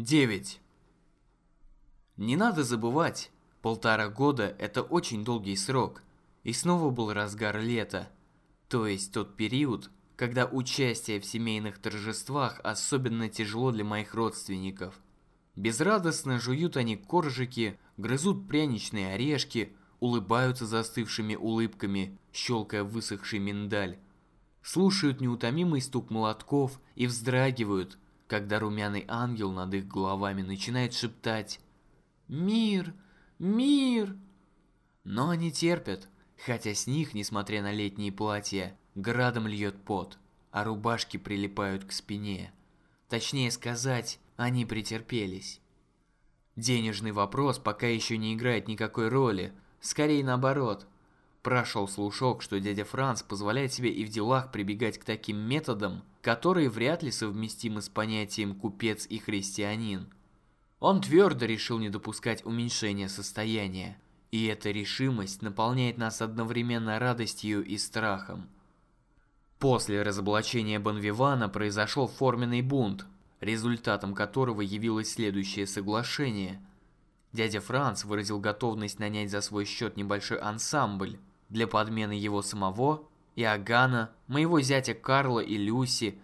9. Не надо забывать, полтора года – это очень долгий срок, и снова был разгар лета, то есть тот период, когда участие в семейных торжествах особенно тяжело для моих родственников. Безрадостно жуют они коржики, грызут пряничные орешки, улыбаются застывшими улыбками, щелкая высохший миндаль. Слушают неутомимый стук молотков и вздрагивают – когда румяный ангел над их головами начинает шептать «Мир! Мир!». Но они терпят, хотя с них, несмотря на летние платья, градом льет пот, а рубашки прилипают к спине. Точнее сказать, они претерпелись. Денежный вопрос пока еще не играет никакой роли, скорее наоборот. Прошел слушок, что дядя Франц позволяет себе и в делах прибегать к таким методам, которые вряд ли совместимы с понятием «купец» и «христианин». Он твердо решил не допускать уменьшения состояния, и эта решимость наполняет нас одновременно радостью и страхом. После разоблачения Бонвивана произошел форменный бунт, результатом которого явилось следующее соглашение. Дядя Франц выразил готовность нанять за свой счет небольшой ансамбль для подмены его самого Иоганна, моего зятя Карла и Люси,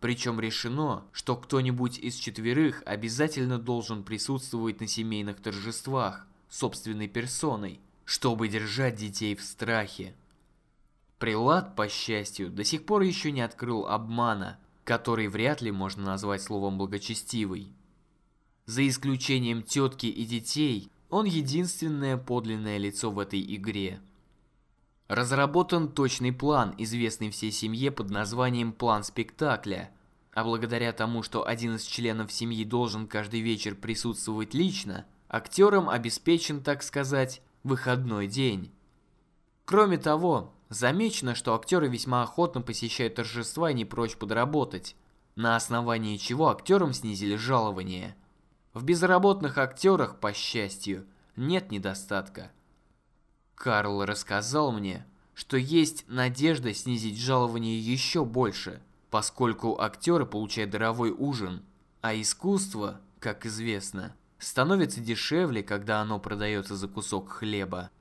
причем решено, что кто-нибудь из четверых обязательно должен присутствовать на семейных торжествах собственной персоной, чтобы держать детей в страхе. Прилад, по счастью, до сих пор еще не открыл обмана, который вряд ли можно назвать словом благочестивый. За исключением тетки и детей, он единственное подлинное лицо в этой игре – Разработан точный план, известный всей семье под названием «План спектакля». А благодаря тому, что один из членов семьи должен каждый вечер присутствовать лично, актерам обеспечен, так сказать, выходной день. Кроме того, замечено, что актеры весьма охотно посещают торжества и не прочь подработать, на основании чего актерам снизили жалование. В безработных актерах, по счастью, нет недостатка – Карл рассказал мне, что есть надежда снизить жалование еще больше, поскольку актеры получают даровой ужин, а искусство, как известно, становится дешевле, когда оно продается за кусок хлеба.